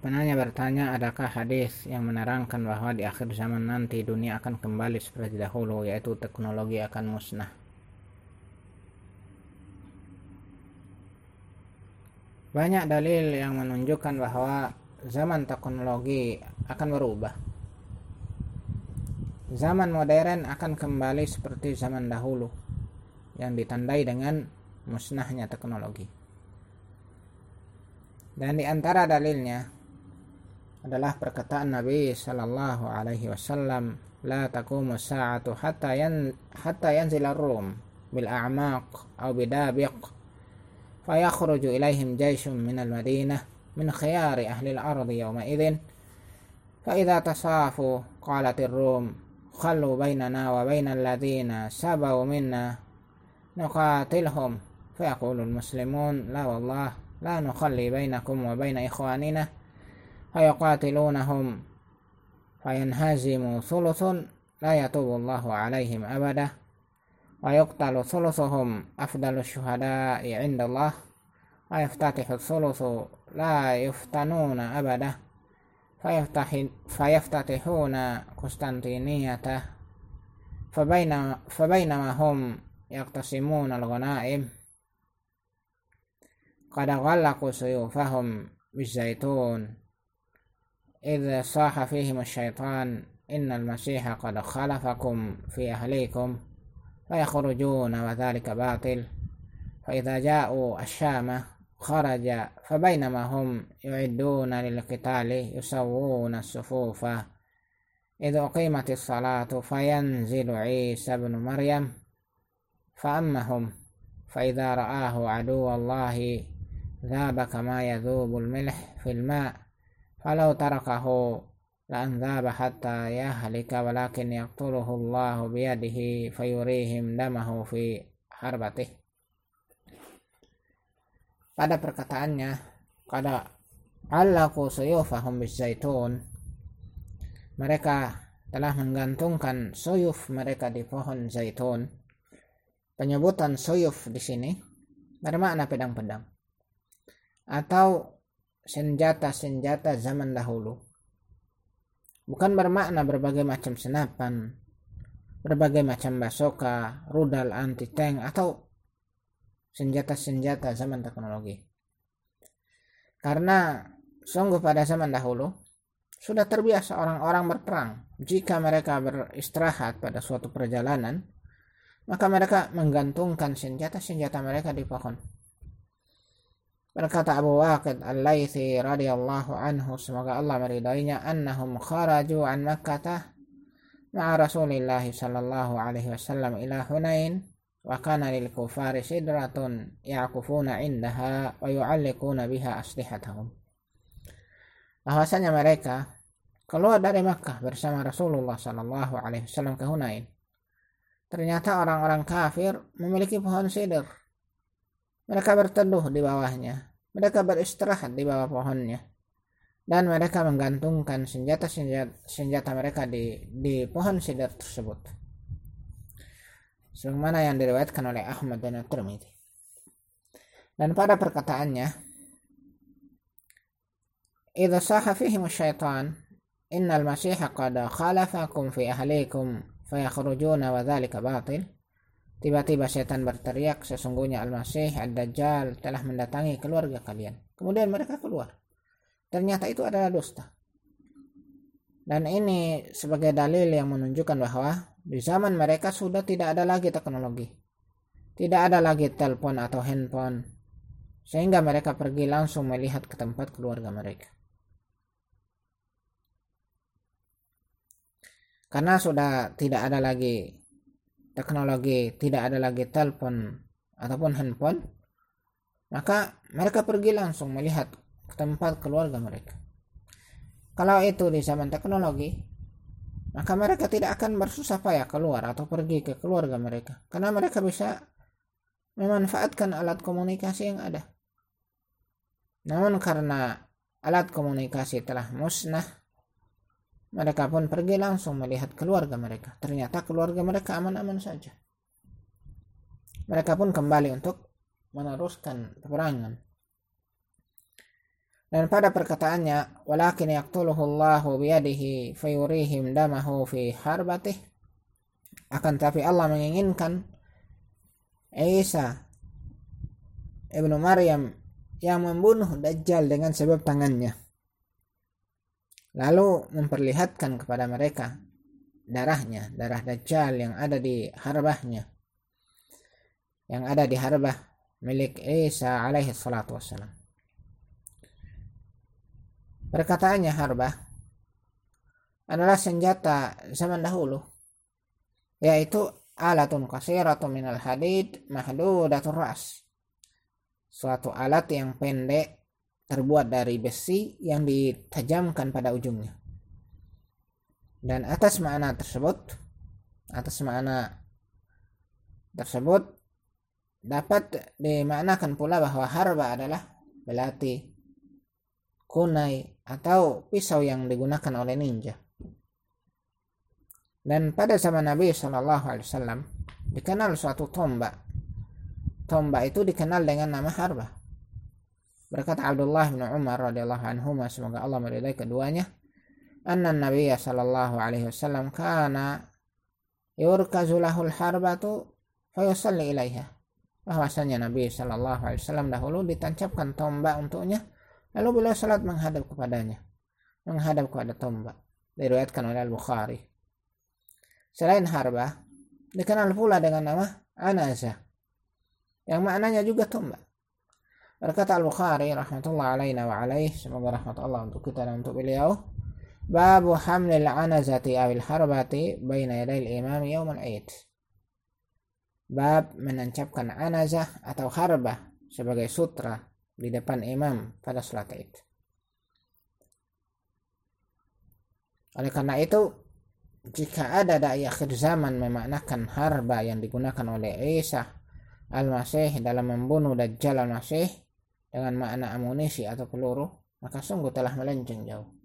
Penanya bertanya, adakah hadis yang menerangkan bahwa di akhir zaman nanti dunia akan kembali seperti dahulu, yaitu teknologi akan musnah? Banyak dalil yang menunjukkan bahwa zaman teknologi akan berubah. Zaman modern akan kembali seperti zaman dahulu, yang ditandai dengan musnahnya teknologi. Dan di antara dalilnya, adalah perkataan Nabi sallallahu alaihi wasallam la taqumu sa'atu hatta yan hatta yanzil ar-rum bil a'maq aw bidabiq fayakhruju ilaihim jayshun min al-madinah min khiyari ahli al-ardi yawma idzin fa idza tasafu qalat ar-rum khallu bainana wa bainal ladzina sabaw minna nuqatilhum فيقول المسلمون لا والله لا نخلي بينكم وبين إخواننا فيقاتلونهم فينهزم ثلث لا يتوب الله عليهم أبدا ويقتل ثلثهم أفضل الشهداء عند الله ويفتتح الثلث لا يفتنون أبدا فيفتح فيفتتحون قسطنطينية فبين فبينما هم يقتسمون الغنائم قد غلقوا سيوفهم بالزيتون إذ صاح فيهم الشيطان إن المسيح قد خلفكم في أهليكم فيخرجون وذلك باطل. فإذا جاءوا الشام خرج فبينما هم يعدون للقتال يسوون الصفوف. إذ أقيمت الصلاة فينزل عيسى بن مريم فأمهم فإذا رآه عدو الله ذاب كما يذوب الملح في الماء فلو تركه لأن ذاب حتى يهلك ولكن يقتله الله بيده فيريهم دمه في حربته pada perkataannya kada allaku suyufahum bizaitun mereka telah menggantungkan suyuf mereka di pohon zaitun penyebutan suyuf di sini bermakna pedang-pedang atau senjata-senjata zaman dahulu. Bukan bermakna berbagai macam senapan, berbagai macam basoka, rudal anti tank atau senjata-senjata zaman teknologi. Karena sungguh pada zaman dahulu sudah terbiasa orang-orang berperang. Jika mereka beristirahat pada suatu perjalanan, maka mereka menggantungkan senjata-senjata mereka di pohon Berkata Abu Waqid Al-Laythi radhiyallahu anhu semoga Allah meridainya annahum kharaju an Makkah ma'a Rasulillah sallallahu alaihi wasallam ila Hunain wa kana lil kufari sidratun yaqufuna indaha wa yu'alliquna biha aslihatahum. Bahwasanya mereka keluar dari Makkah bersama Rasulullah sallallahu alaihi wasallam ke Hunain. Ternyata orang-orang kafir memiliki pohon sidr mereka berteduh di bawahnya. Mereka beristirahat di bawah pohonnya. Dan mereka menggantungkan senjata-senjata senjata mereka di, di pohon sidar tersebut. Sebagaimana yang diriwayatkan oleh Ahmad dan At-Tirmidzi. Dan pada perkataannya, "Idza saha fihim syaitan, innal masiha qad khalafakum fi ahlikum fayakhrujuna wa dzalika batil." Tiba-tiba setan berteriak, sesungguhnya Al-Masih Ad-Dajjal telah mendatangi keluarga kalian. Kemudian mereka keluar. Ternyata itu adalah dusta. Dan ini sebagai dalil yang menunjukkan bahwa di zaman mereka sudah tidak ada lagi teknologi. Tidak ada lagi telepon atau handphone. Sehingga mereka pergi langsung melihat ke tempat keluarga mereka. Karena sudah tidak ada lagi teknologi tidak ada lagi telepon ataupun handphone maka mereka pergi langsung melihat tempat keluarga mereka. Kalau itu di zaman teknologi maka mereka tidak akan bersusah payah keluar atau pergi ke keluarga mereka. Karena mereka bisa memanfaatkan alat komunikasi yang ada. Namun karena alat komunikasi telah musnah mereka pun pergi langsung melihat keluarga mereka. Ternyata keluarga mereka aman-aman saja. Mereka pun kembali untuk meneruskan peperangan. dan pada perkataannya walakin yaqtuluhu Allahu biyadihi fayurihim damahu fi harbatih akan tapi Allah menginginkan Isa ibnu Maryam yang membunuh Dajjal dengan sebab tangannya lalu memperlihatkan kepada mereka darahnya darah Dajjal yang ada di harbahnya. Yang ada di harbah milik Isa alaihi salatu wassalam. Perkataannya harbah adalah senjata zaman dahulu yaitu alatun qasiratun minal hadid mahdudatur ras. Suatu alat yang pendek terbuat dari besi yang ditajamkan pada ujungnya dan atas makna tersebut atas makna tersebut dapat dimaknakan pula bahwa harba adalah belati kunai atau pisau yang digunakan oleh ninja. Dan pada zaman Nabi Shallallahu Alaihi Wasallam dikenal suatu tombak. Tombak itu dikenal dengan nama harba. Berkata Abdullah bin Umar radhiyallahu anhu semoga Allah meridai keduanya, anna Nabi Shallallahu Alaihi Wasallam kana yurkazu lahul harbatu fayusalli ilaiha. Bahwasanya Nabi Shallallahu Alaihi Wasallam dahulu ditancapkan tombak untuknya Lalu beliau salat menghadap kepadanya, menghadap kepada tombak. Diriwayatkan oleh Al-Bukhari. Selain harba, dikenal pula dengan nama anaza, yang maknanya juga tombak. Berkata Al-Bukhari rahmatullah alaina wa alaih, semoga rahmat Allah untuk kita dan untuk beliau. Babu hamlil anazati awil harbati baina yadayil imam yawmal aid. Bab menancapkan anazah atau harba sebagai sutra di depan imam pada sholat id. Oleh karena itu, jika ada dai akhir zaman memaknakan harba yang digunakan oleh Isa al-Masih dalam membunuh Dajjal al-Masih dengan makna amunisi atau peluru, maka sungguh telah melenceng jauh.